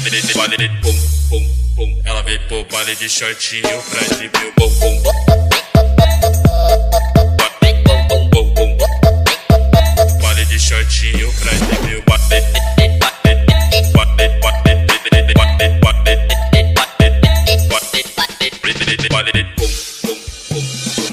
preta baile de pum, pum, pum. Ela vem pro vale de short e o frade meu bom, bom, bom. Short e o frade meu bate. Body, body, body, body, body, body, body, body, body, body, body, body, body,